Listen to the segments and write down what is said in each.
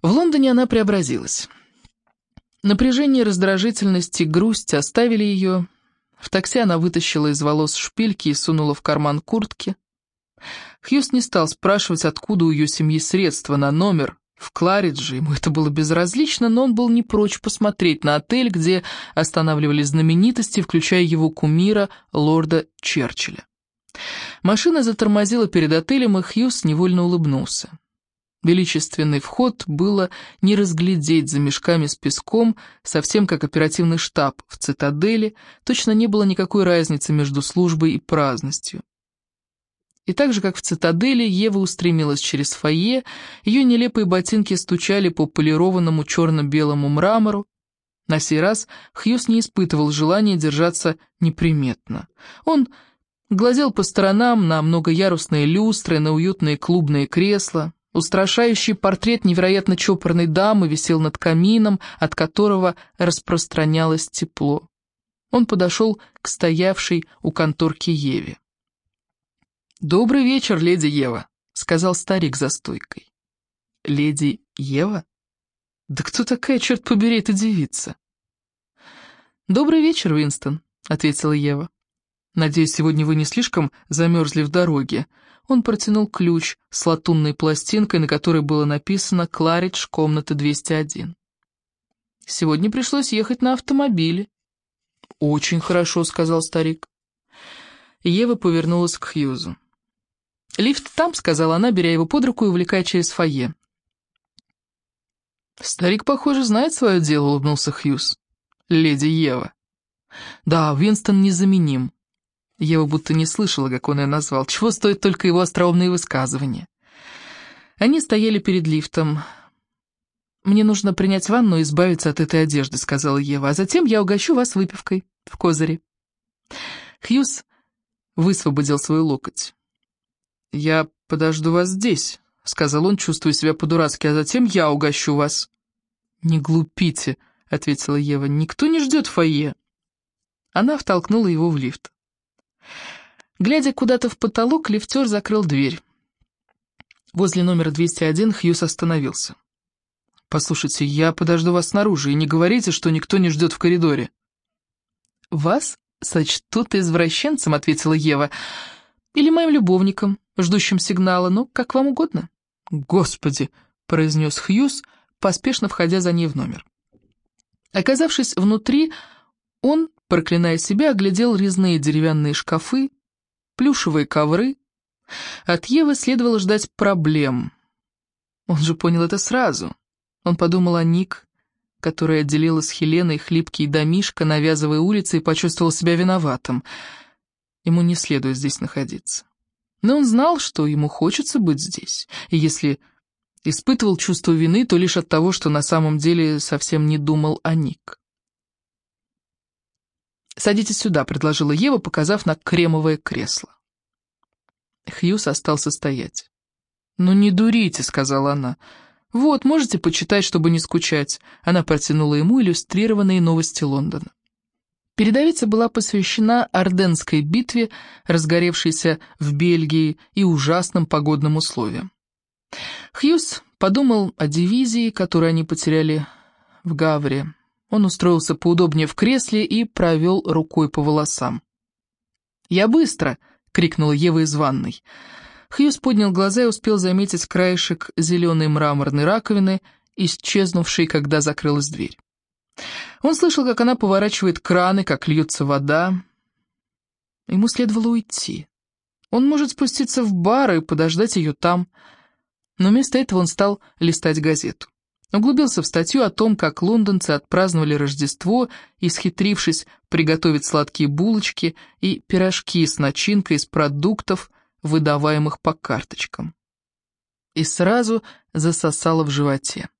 В Лондоне она преобразилась. Напряжение, раздражительность и грусть оставили ее. В такси она вытащила из волос шпильки и сунула в карман куртки. Хьюз не стал спрашивать, откуда у ее семьи средства на номер. В Кларидже ему это было безразлично, но он был не прочь посмотреть на отель, где останавливались знаменитости, включая его кумира, лорда Черчилля. Машина затормозила перед отелем, и Хьюз невольно улыбнулся. Величественный вход было не разглядеть за мешками с песком, совсем как оперативный штаб в цитадели, точно не было никакой разницы между службой и праздностью. И так же, как в цитадели, Ева устремилась через фойе, ее нелепые ботинки стучали по полированному черно-белому мрамору. На сей раз Хьюз не испытывал желания держаться неприметно. Он глазел по сторонам на многоярусные люстры, на уютные клубные кресла, Устрашающий портрет невероятно чопорной дамы висел над камином, от которого распространялось тепло. Он подошел к стоявшей у конторки Еве. «Добрый вечер, леди Ева», — сказал старик за стойкой. «Леди Ева? Да кто такая, черт побери, эта девица?» «Добрый вечер, Уинстон», — ответила Ева. «Надеюсь, сегодня вы не слишком замерзли в дороге. Он протянул ключ с латунной пластинкой, на которой было написано «Кларидж, комната 201». «Сегодня пришлось ехать на автомобиле». «Очень хорошо», — сказал старик. Ева повернулась к Хьюзу. «Лифт там», — сказала она, беря его под руку и увлекая через фойе. «Старик, похоже, знает свое дело», — улыбнулся Хьюз. «Леди Ева». «Да, Винстон незаменим. Ева будто не слышала, как он ее назвал. Чего стоит только его остроумные высказывания. Они стояли перед лифтом. «Мне нужно принять ванну и избавиться от этой одежды», — сказала Ева, «а затем я угощу вас выпивкой в козыре». Хьюз высвободил свой локоть. «Я подожду вас здесь», — сказал он, чувствуя себя по-дурацки, «а затем я угощу вас». «Не глупите», — ответила Ева, — «никто не ждет фойе». Она втолкнула его в лифт. Глядя куда-то в потолок, лифтер закрыл дверь. Возле номера 201 Хьюз остановился. «Послушайте, я подожду вас снаружи, и не говорите, что никто не ждет в коридоре». «Вас сочтут извращенцем», — ответила Ева, — «или моим любовником, ждущим сигнала, ну, как вам угодно». «Господи», — произнес Хьюз, поспешно входя за ней в номер. Оказавшись внутри, он, проклиная себя, оглядел резные деревянные шкафы, плюшевые ковры. От Евы следовало ждать проблем. Он же понял это сразу. Он подумал о Ник, которая отделила с Хеленой хлипкий домишко на Вязовой улице и почувствовал себя виноватым. Ему не следует здесь находиться. Но он знал, что ему хочется быть здесь, и если испытывал чувство вины, то лишь от того, что на самом деле совсем не думал о Ник. «Садитесь сюда», — предложила Ева, показав на кремовое кресло. Хьюз остался стоять. «Ну не дурите», — сказала она. «Вот, можете почитать, чтобы не скучать». Она протянула ему иллюстрированные новости Лондона. Передовица была посвящена Орденской битве, разгоревшейся в Бельгии, и ужасным погодным условиям. Хьюз подумал о дивизии, которую они потеряли в Гавре. Он устроился поудобнее в кресле и провел рукой по волосам. «Я быстро!» — крикнула Ева из ванной. Хьюз поднял глаза и успел заметить краешек зеленой мраморной раковины, исчезнувшей, когда закрылась дверь. Он слышал, как она поворачивает краны, как льется вода. Ему следовало уйти. Он может спуститься в бар и подождать ее там. Но вместо этого он стал листать газету. Углубился в статью о том, как лондонцы отпраздновали Рождество, исхитрившись приготовить сладкие булочки и пирожки с начинкой из продуктов, выдаваемых по карточкам. И сразу засосало в животе.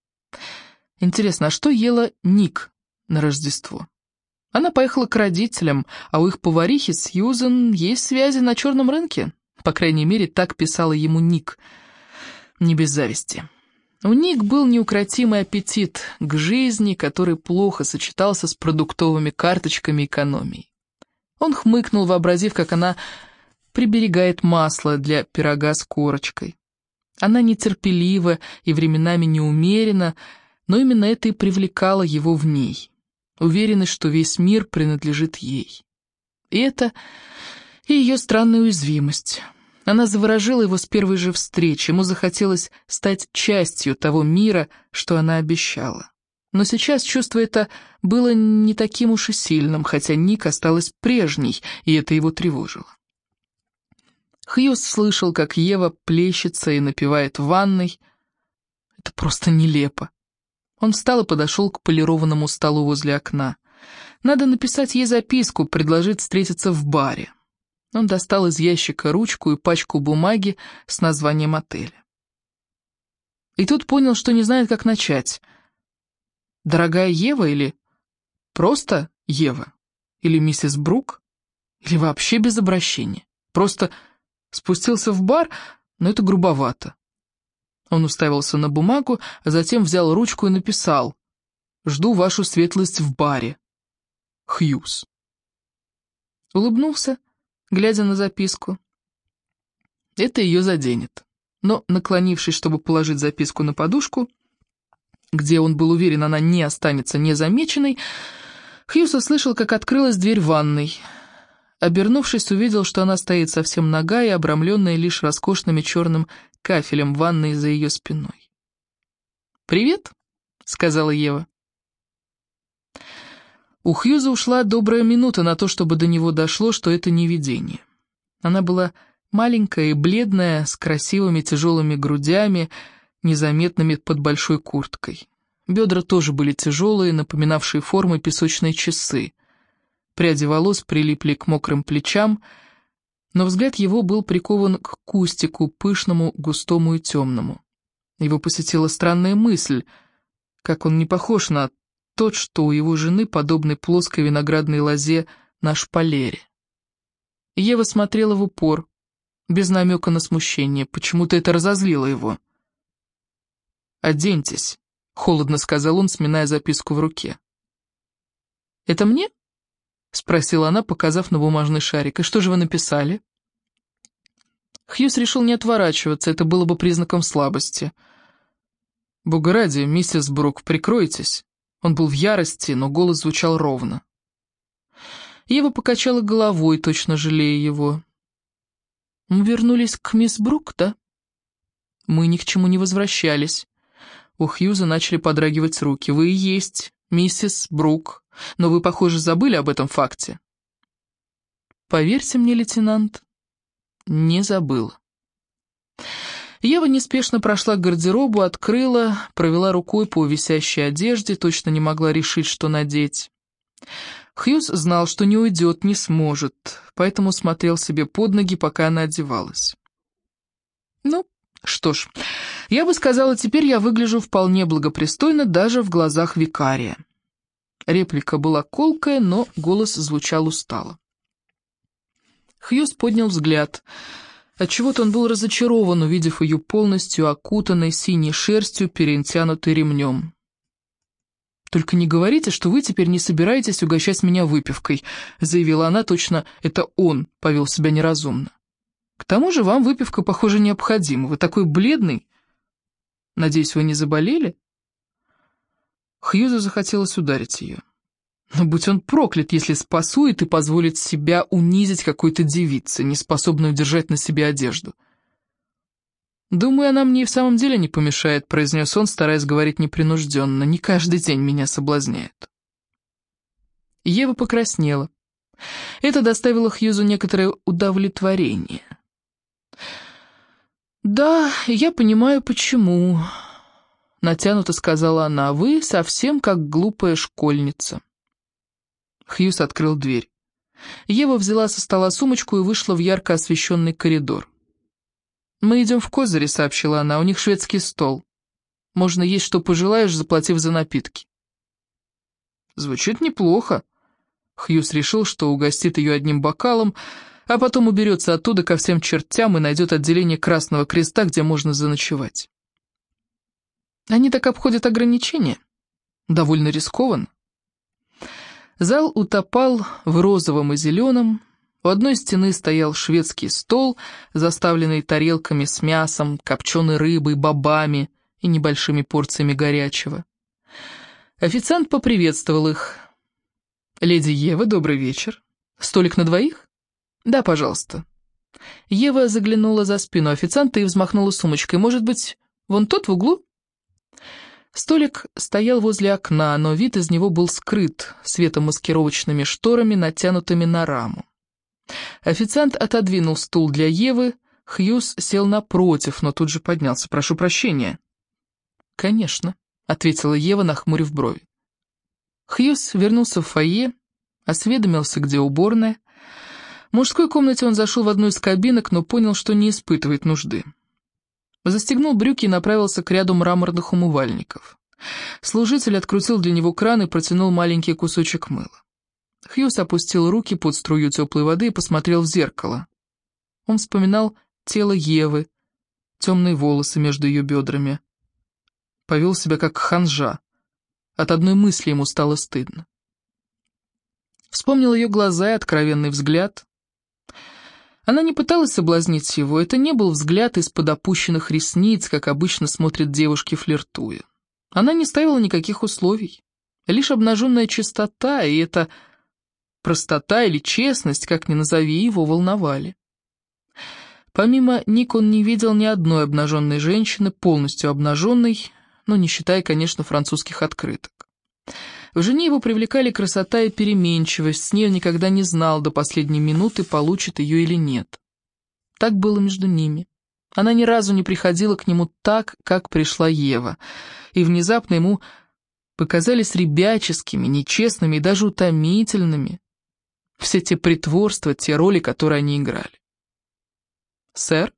Интересно, а что ела Ник на Рождество? Она поехала к родителям, а у их поварихи Сьюзен есть связи на черном рынке. По крайней мере, так писала ему Ник. Не без зависти. У Ник был неукротимый аппетит к жизни, который плохо сочетался с продуктовыми карточками экономии. Он хмыкнул, вообразив, как она приберегает масло для пирога с корочкой. Она нетерпелива и временами неумерена, но именно это и привлекало его в ней. Уверенность, что весь мир принадлежит ей. И это и ее странная уязвимость. Она заворожила его с первой же встречи, ему захотелось стать частью того мира, что она обещала. Но сейчас чувство это было не таким уж и сильным, хотя Ник осталась прежней, и это его тревожило. Хьюз слышал, как Ева плещется и напевает в ванной. Это просто нелепо. Он встал и подошел к полированному столу возле окна. Надо написать ей записку, предложить встретиться в баре. Он достал из ящика ручку и пачку бумаги с названием отеля. И тут понял, что не знает, как начать. Дорогая Ева или просто Ева? Или миссис Брук? Или вообще без обращения? Просто спустился в бар, но это грубовато. Он уставился на бумагу, а затем взял ручку и написал «Жду вашу светлость в баре. Хьюз». Улыбнулся, глядя на записку. Это ее заденет. Но, наклонившись, чтобы положить записку на подушку, где он был уверен, она не останется незамеченной, Хьюз услышал, как открылась дверь ванной. Обернувшись, увидел, что она стоит совсем нога и обрамленная лишь роскошным черным кафелем ванной за ее спиной. «Привет», — сказала Ева. У Хьюза ушла добрая минута на то, чтобы до него дошло, что это не видение. Она была маленькая и бледная, с красивыми тяжелыми грудями, незаметными под большой курткой. Бедра тоже были тяжелые, напоминавшие формы песочные часы. Пряди волос прилипли к мокрым плечам, но взгляд его был прикован к кустику, пышному, густому и темному. Его посетила странная мысль, как он не похож на тот, что у его жены, подобный плоской виноградной лозе на шпалере. Ева смотрела в упор, без намека на смущение, почему-то это разозлило его. «Оденьтесь», — холодно сказал он, сминая записку в руке. «Это мне?» — спросила она, показав на бумажный шарик. «И что же вы написали?» Хьюз решил не отворачиваться, это было бы признаком слабости. «Бога ради, миссис Брук, прикройтесь». Он был в ярости, но голос звучал ровно. Ева покачала головой, точно жалея его. «Мы вернулись к мисс Брук, да?» «Мы ни к чему не возвращались». У Хьюза начали подрагивать руки. «Вы и есть миссис Брук, но вы, похоже, забыли об этом факте». «Поверьте мне, лейтенант, не забыл». Ева неспешно прошла к гардеробу, открыла, провела рукой по висящей одежде, точно не могла решить, что надеть. Хьюз знал, что не уйдет, не сможет, поэтому смотрел себе под ноги, пока она одевалась. Ну, что ж, я бы сказала, теперь я выгляжу вполне благопристойно даже в глазах викария. Реплика была колкая, но голос звучал устало. Хьюз поднял взгляд. Отчего-то он был разочарован, увидев ее полностью окутанной синей шерстью, перетянутой ремнем. «Только не говорите, что вы теперь не собираетесь угощать меня выпивкой», заявила она, точно это он повел себя неразумно. «К тому же вам выпивка, похоже, необходима. Вы такой бледный. Надеюсь, вы не заболели?» Хьюзу захотелось ударить ее. Но будь он проклят, если спасует и позволит себя унизить какой-то девице, не способной удержать на себе одежду. «Думаю, она мне и в самом деле не помешает», — произнес он, стараясь говорить непринужденно. «Не каждый день меня соблазняет». Ева покраснела. Это доставило Хьюзу некоторое удовлетворение. «Да, я понимаю, почему», — натянуто сказала она. «Вы совсем как глупая школьница». Хьюз открыл дверь. Ева взяла со стола сумочку и вышла в ярко освещенный коридор. «Мы идем в Козыри», — сообщила она, — «у них шведский стол. Можно есть, что пожелаешь, заплатив за напитки». Звучит неплохо. Хьюз решил, что угостит ее одним бокалом, а потом уберется оттуда ко всем чертям и найдет отделение Красного Креста, где можно заночевать. Они так обходят ограничения. Довольно рискованно. Зал утопал в розовом и зеленом, У одной стены стоял шведский стол, заставленный тарелками с мясом, копченой рыбой, бобами и небольшими порциями горячего. Официант поприветствовал их. «Леди Ева, добрый вечер. Столик на двоих?» «Да, пожалуйста». Ева заглянула за спину официанта и взмахнула сумочкой. «Может быть, вон тот в углу?» Столик стоял возле окна, но вид из него был скрыт светомаскировочными шторами, натянутыми на раму. Официант отодвинул стул для Евы, Хьюз сел напротив, но тут же поднялся. «Прошу прощения». «Конечно», — ответила Ева, нахмурив брови. Хьюз вернулся в фойе, осведомился, где уборная. В мужской комнате он зашел в одну из кабинок, но понял, что не испытывает нужды. Застегнул брюки и направился к ряду мраморных умывальников. Служитель открутил для него кран и протянул маленький кусочек мыла. Хьюз опустил руки под струю теплой воды и посмотрел в зеркало. Он вспоминал тело Евы, темные волосы между ее бедрами. Повел себя как ханжа. От одной мысли ему стало стыдно. Вспомнил ее глаза и откровенный взгляд. Она не пыталась соблазнить его, это не был взгляд из-под опущенных ресниц, как обычно смотрят девушки, флиртуя. Она не ставила никаких условий. Лишь обнаженная чистота, и это простота или честность, как ни назови, его волновали. Помимо Ник он не видел ни одной обнаженной женщины, полностью обнаженной, но не считая, конечно, французских открыток. В жене его привлекали красота и переменчивость, с ней никогда не знал до последней минуты, получит ее или нет. Так было между ними. Она ни разу не приходила к нему так, как пришла Ева, и внезапно ему показались ребяческими, нечестными и даже утомительными все те притворства, те роли, которые они играли. «Сэр?»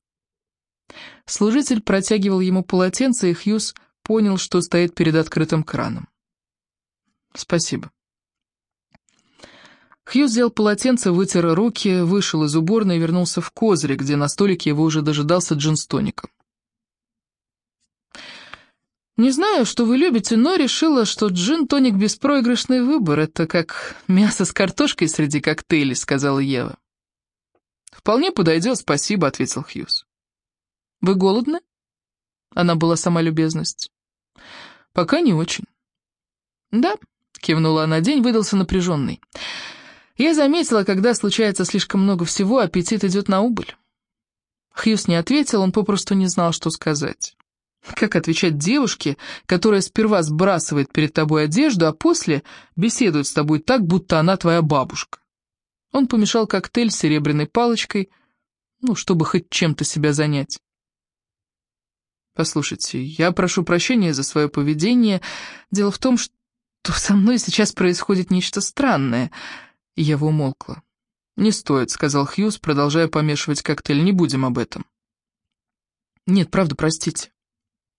Служитель протягивал ему полотенце, и Хьюз понял, что стоит перед открытым краном. «Спасибо». Хьюз взял полотенце, вытер руки, вышел из уборной и вернулся в козырь, где на столике его уже дожидался джин с. «Не знаю, что вы любите, но решила, что джин-тоник — беспроигрышный выбор. Это как мясо с картошкой среди коктейлей», — сказала Ева. «Вполне подойдет, спасибо», — ответил Хьюз. «Вы голодны?» Она была сама любезность. «Пока не очень». «Да», — кивнула она, — день выдался напряженный. «Я заметила, когда случается слишком много всего, аппетит идет на убыль». Хьюз не ответил, он попросту не знал, что сказать. Как отвечать девушке, которая сперва сбрасывает перед тобой одежду, а после беседует с тобой так, будто она твоя бабушка? Он помешал коктейль с серебряной палочкой, ну, чтобы хоть чем-то себя занять. Послушайте, я прошу прощения за свое поведение. Дело в том, что со мной сейчас происходит нечто странное. Я умолкла. «Не стоит», — сказал Хьюз, продолжая помешивать коктейль. «Не будем об этом». «Нет, правда, простите».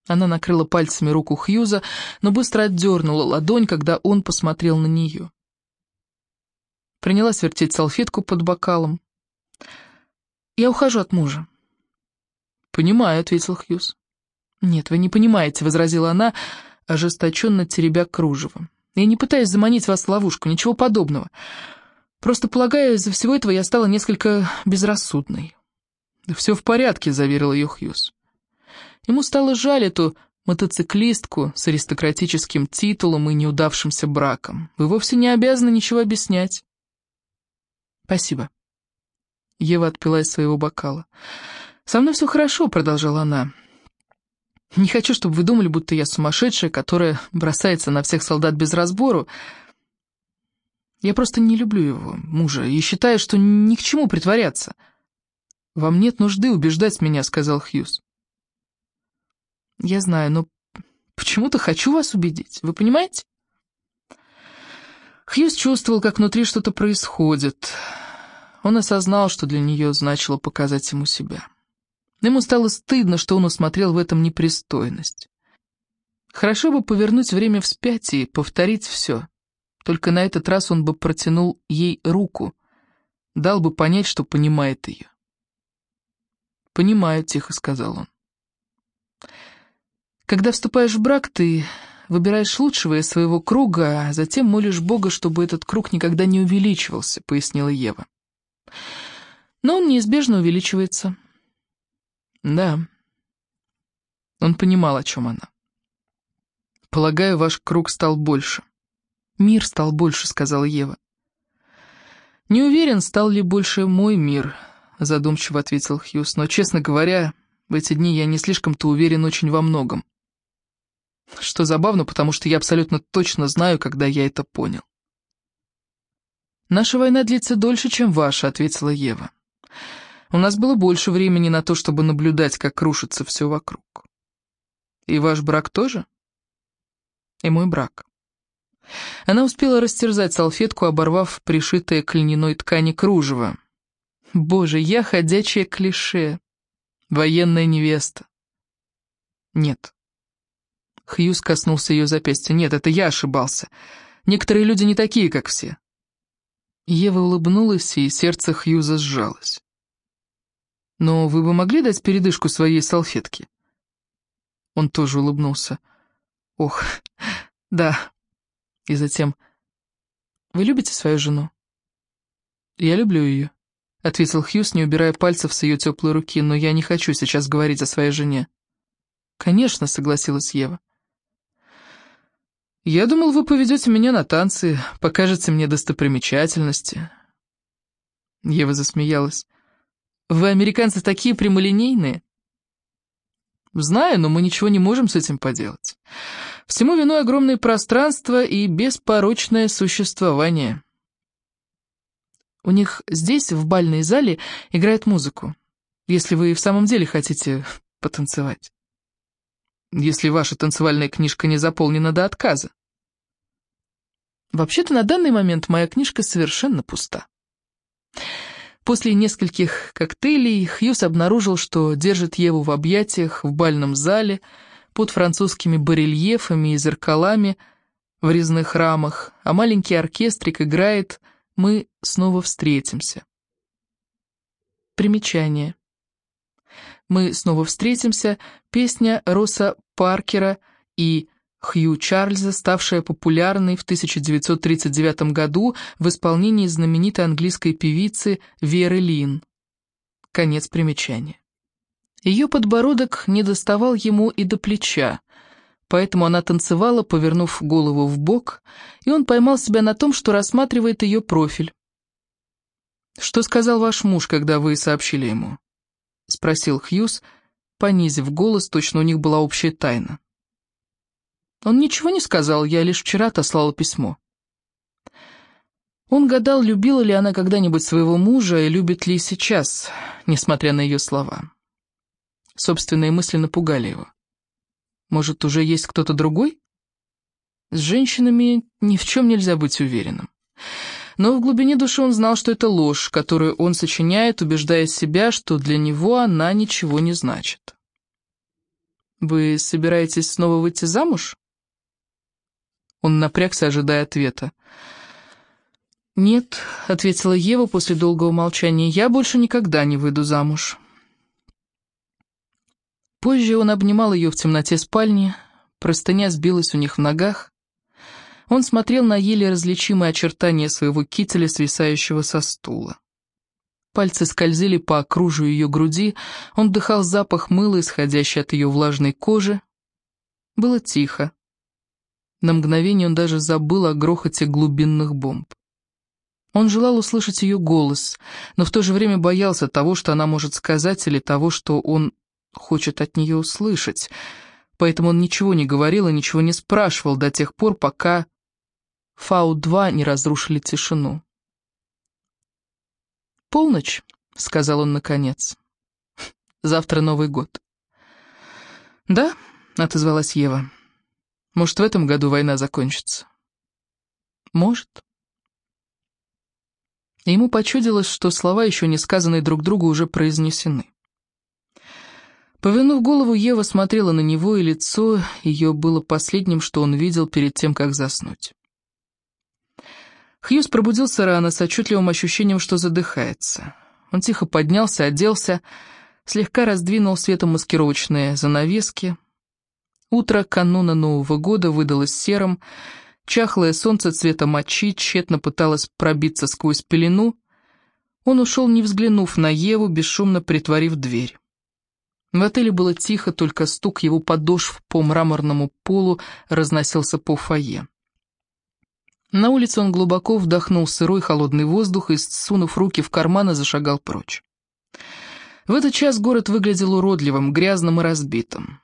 Она накрыла пальцами руку Хьюза, но быстро отдернула ладонь, когда он посмотрел на нее. Принялась вертеть салфетку под бокалом. «Я ухожу от мужа». «Понимаю», — ответил Хьюз. «Нет, вы не понимаете», — возразила она, ожесточенно теребя кружево. «Я не пытаюсь заманить вас в ловушку, ничего подобного. Просто, полагаю, из-за всего этого я стала несколько безрассудной». «Все в порядке», — заверил ее Хьюз. Ему стало жаль эту мотоциклистку с аристократическим титулом и неудавшимся браком. Вы вовсе не обязаны ничего объяснять. Спасибо. Ева отпила из своего бокала. «Со мной все хорошо», — продолжала она. «Не хочу, чтобы вы думали, будто я сумасшедшая, которая бросается на всех солдат без разбору. Я просто не люблю его, мужа, и считаю, что ни к чему притворяться». «Вам нет нужды убеждать меня», — сказал Хьюз. Я знаю, но почему-то хочу вас убедить. Вы понимаете? Хьюз чувствовал, как внутри что-то происходит. Он осознал, что для нее значило показать ему себя. Ему стало стыдно, что он усмотрел в этом непристойность. Хорошо бы повернуть время вспять и повторить все. Только на этот раз он бы протянул ей руку, дал бы понять, что понимает ее. «Понимаю», — тихо сказал он. Когда вступаешь в брак, ты выбираешь лучшего из своего круга, а затем молишь Бога, чтобы этот круг никогда не увеличивался», — пояснила Ева. Но он неизбежно увеличивается. Да. Он понимал, о чем она. Полагаю, ваш круг стал больше. Мир стал больше, сказала Ева. Не уверен, стал ли больше мой мир, задумчиво ответил Хьюз, но, честно говоря, в эти дни я не слишком-то уверен очень во многом. Что забавно, потому что я абсолютно точно знаю, когда я это понял. «Наша война длится дольше, чем ваша», — ответила Ева. «У нас было больше времени на то, чтобы наблюдать, как рушится все вокруг. И ваш брак тоже? И мой брак». Она успела растерзать салфетку, оборвав пришитое к льняной ткани кружево. «Боже, я ходячее клише. Военная невеста». «Нет, Хьюз коснулся ее запястья. «Нет, это я ошибался. Некоторые люди не такие, как все». Ева улыбнулась, и сердце Хьюза сжалось. «Но вы бы могли дать передышку своей салфетке?» Он тоже улыбнулся. «Ох, да». И затем, «Вы любите свою жену?» «Я люблю ее», — ответил Хьюз, не убирая пальцев с ее теплой руки, «но я не хочу сейчас говорить о своей жене». «Конечно», — согласилась Ева. «Я думал, вы поведете меня на танцы, покажете мне достопримечательности». Ева засмеялась. «Вы, американцы, такие прямолинейные?» «Знаю, но мы ничего не можем с этим поделать. Всему виной огромное пространство и беспорочное существование». У них здесь, в бальной зале, играет музыку, если вы в самом деле хотите потанцевать если ваша танцевальная книжка не заполнена до отказа. Вообще-то на данный момент моя книжка совершенно пуста. После нескольких коктейлей Хьюз обнаружил, что держит Еву в объятиях в бальном зале под французскими барельефами и зеркалами в резных рамах, а маленький оркестрик играет «Мы снова встретимся». Примечание. «Мы снова встретимся» — песня Росса Паркера и Хью Чарльза, ставшая популярной в 1939 году в исполнении знаменитой английской певицы Веры Лин. Конец примечания. Ее подбородок не доставал ему и до плеча, поэтому она танцевала, повернув голову в бок, и он поймал себя на том, что рассматривает ее профиль. «Что сказал ваш муж, когда вы сообщили ему?» — спросил Хьюз, понизив голос, точно у них была общая тайна. Он ничего не сказал, я лишь вчера отослала письмо. Он гадал, любила ли она когда-нибудь своего мужа и любит ли сейчас, несмотря на ее слова. Собственные мысли напугали его. Может, уже есть кто-то другой? С женщинами ни в чем нельзя быть уверенным. Но в глубине души он знал, что это ложь, которую он сочиняет, убеждая себя, что для него она ничего не значит. «Вы собираетесь снова выйти замуж?» Он напрягся, ожидая ответа. «Нет», — ответила Ева после долгого молчания, — «я больше никогда не выйду замуж». Позже он обнимал ее в темноте спальни, простыня сбилась у них в ногах. Он смотрел на еле различимые очертания своего кителя, свисающего со стула. Пальцы скользили по окружию ее груди, он вдыхал запах мыла, исходящий от ее влажной кожи. Было тихо. На мгновение он даже забыл о грохоте глубинных бомб. Он желал услышать ее голос, но в то же время боялся того, что она может сказать, или того, что он хочет от нее услышать. Поэтому он ничего не говорил и ничего не спрашивал до тех пор, пока Фау-2 не разрушили тишину. «Полночь», — сказал он наконец. «Завтра Новый год». «Да», — отозвалась Ева. Может, в этом году война закончится? Может. ему почудилось, что слова, еще не сказанные друг другу, уже произнесены. Повернув голову, Ева смотрела на него, и лицо ее было последним, что он видел перед тем, как заснуть. Хьюз пробудился рано, с отчетливым ощущением, что задыхается. Он тихо поднялся, оделся, слегка раздвинул светомаскировочные занавески, Утро кануна Нового года выдалось серым, чахлое солнце цвета мочи тщетно пыталось пробиться сквозь пелену, Он ушел, не взглянув на Еву, бесшумно притворив дверь. В отеле было тихо, только стук его подошв по мраморному полу разносился по фойе. На улице он глубоко вдохнул сырой холодный воздух и, сунув руки в карманы, зашагал прочь. В этот час город выглядел уродливым, грязным и разбитым.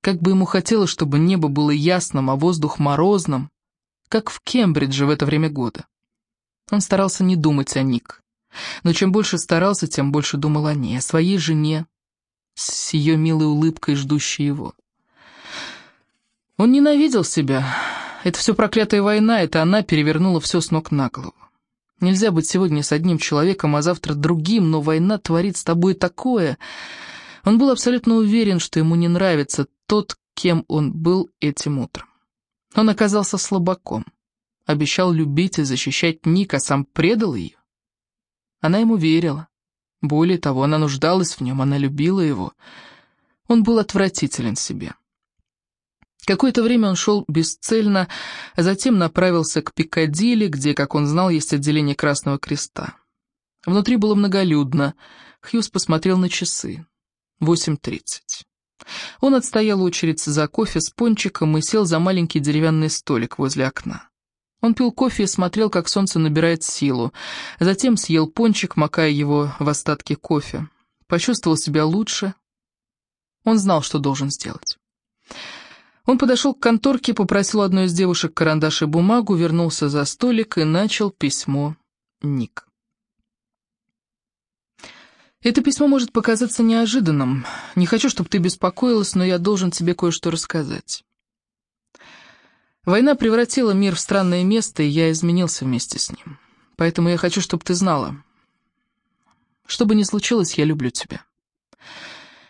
Как бы ему хотелось, чтобы небо было ясным, а воздух морозным, как в Кембридже в это время года. Он старался не думать о Ник. Но чем больше старался, тем больше думал о ней, о своей жене, с ее милой улыбкой, ждущей его. Он ненавидел себя. Это все проклятая война, это она перевернула все с ног на голову. Нельзя быть сегодня с одним человеком, а завтра другим, но война творит с тобой такое. Он был абсолютно уверен, что ему не нравится тот, кем он был этим утром. Он оказался слабаком, обещал любить и защищать Ник, а сам предал ее. Она ему верила. Более того, она нуждалась в нем, она любила его. Он был отвратителен себе. Какое-то время он шел бесцельно, а затем направился к Пикадилли, где, как он знал, есть отделение Красного Креста. Внутри было многолюдно. Хьюз посмотрел на часы. 8.30. Он отстоял очередь за кофе с пончиком и сел за маленький деревянный столик возле окна. Он пил кофе и смотрел, как солнце набирает силу. Затем съел пончик, макая его в остатки кофе. Почувствовал себя лучше. Он знал, что должен сделать. Он подошел к конторке, попросил одной из девушек карандаш и бумагу, вернулся за столик и начал письмо Ник. Это письмо может показаться неожиданным. Не хочу, чтобы ты беспокоилась, но я должен тебе кое-что рассказать. Война превратила мир в странное место, и я изменился вместе с ним. Поэтому я хочу, чтобы ты знала. Что бы ни случилось, я люблю тебя.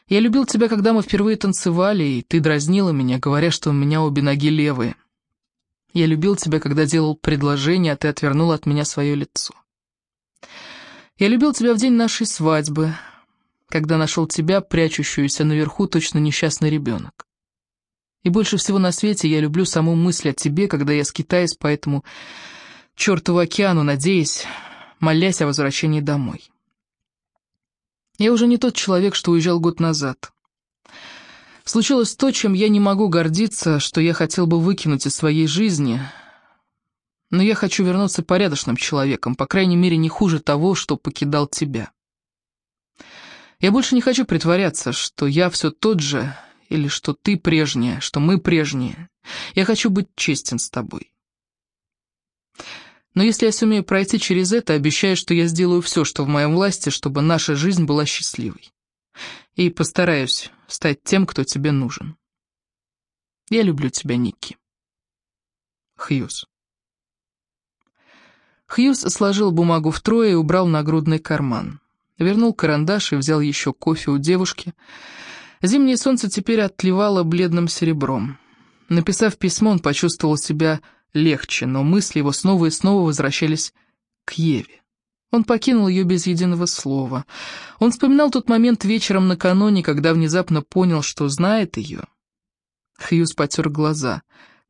Я любил тебя, когда мы впервые танцевали, и ты дразнила меня, говоря, что у меня обе ноги левые. Я любил тебя, когда делал предложение, а ты отвернула от меня свое лицо. Я любил тебя в день нашей свадьбы, когда нашел тебя, прячущуюся наверху, точно несчастный ребенок. И больше всего на свете я люблю саму мысль о тебе, когда я скитаюсь по этому чертову океану, надеясь, молясь о возвращении домой. Я уже не тот человек, что уезжал год назад. Случилось то, чем я не могу гордиться, что я хотел бы выкинуть из своей жизни, но я хочу вернуться порядочным человеком, по крайней мере, не хуже того, что покидал тебя. Я больше не хочу притворяться, что я все тот же, или что ты прежняя, что мы прежние. Я хочу быть честен с тобой. Но если я сумею пройти через это, обещаю, что я сделаю все, что в моем власти, чтобы наша жизнь была счастливой. И постараюсь стать тем, кто тебе нужен. Я люблю тебя, Никки. Хьюз. Хьюз сложил бумагу втрое и убрал нагрудный карман. Вернул карандаш и взял еще кофе у девушки, Зимнее солнце теперь отливало бледным серебром. Написав письмо, он почувствовал себя легче, но мысли его снова и снова возвращались к Еве. Он покинул ее без единого слова. Он вспоминал тот момент вечером накануне, когда внезапно понял, что знает ее. Хьюз потер глаза.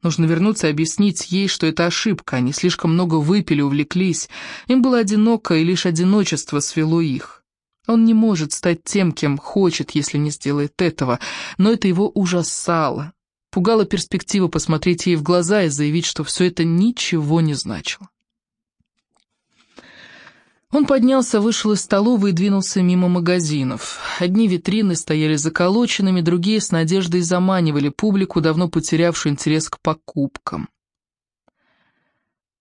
Нужно вернуться и объяснить ей, что это ошибка, они слишком много выпили, увлеклись. Им было одиноко, и лишь одиночество свело их. Он не может стать тем, кем хочет, если не сделает этого, но это его ужасало. Пугала перспектива посмотреть ей в глаза и заявить, что все это ничего не значило. Он поднялся, вышел из столовой и двинулся мимо магазинов. Одни витрины стояли заколоченными, другие с надеждой заманивали публику, давно потерявшую интерес к покупкам.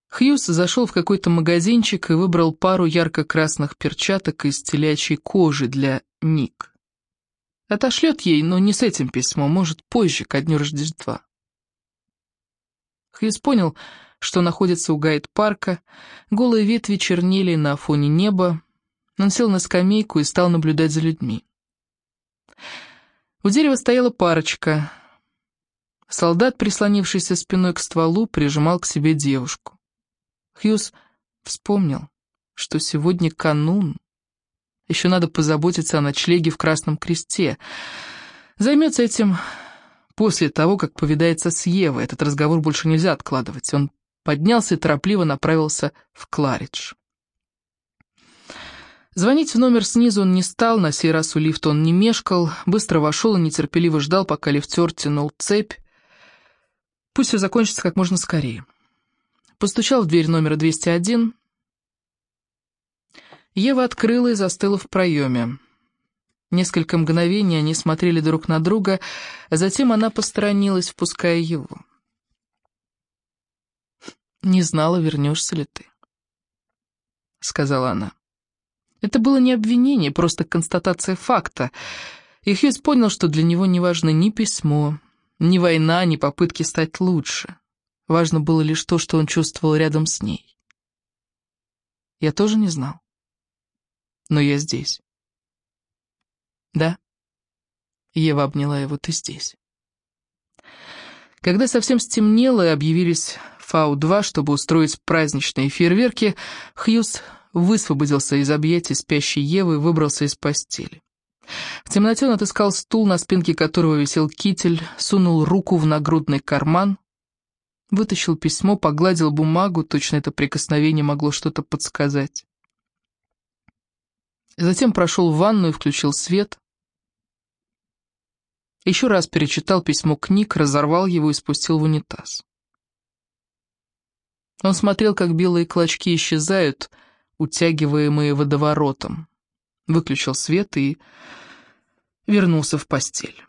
Хьюз зашел в какой-то магазинчик и выбрал пару ярко-красных перчаток из телячьей кожи для Ник. Отошлет ей, но не с этим письмом, может, позже, ко дню Рождества. Хьюз понял, что находится у гайд-парка, голые ветви чернели на фоне неба. Он сел на скамейку и стал наблюдать за людьми. У дерева стояла парочка. Солдат, прислонившийся спиной к стволу, прижимал к себе девушку. Хьюз вспомнил, что сегодня канун. Еще надо позаботиться о ночлеге в Красном Кресте. Займется этим после того, как повидается с Евой. Этот разговор больше нельзя откладывать. Он поднялся и торопливо направился в Кларидж. Звонить в номер снизу он не стал, на сей раз у лифта он не мешкал, быстро вошел и нетерпеливо ждал, пока лифтер тянул цепь. Пусть все закончится как можно скорее. Постучал в дверь номера 201. Ева открыла и застыла в проеме. Несколько мгновений они смотрели друг на друга, затем она посторонилась, впуская его. «Не знала, вернешься ли ты», — сказала она. Это было не обвинение, просто констатация факта. И понял, что для него не важно ни письмо, ни война, ни попытки стать лучше. Важно было лишь то, что он чувствовал рядом с ней. Я тоже не знал. Но я здесь. Да. Ева обняла его, ты здесь. Когда совсем стемнело и объявились Фау-2, чтобы устроить праздничные фейерверки, Хьюз высвободился из объятий спящей Евы и выбрался из постели. В темноте он отыскал стул, на спинке которого висел китель, сунул руку в нагрудный карман, вытащил письмо, погладил бумагу, точно это прикосновение могло что-то подсказать. Затем прошел в ванную и включил свет. Еще раз перечитал письмо книг, разорвал его и спустил в унитаз. Он смотрел, как белые клочки исчезают, утягиваемые водоворотом. Выключил свет и вернулся в постель.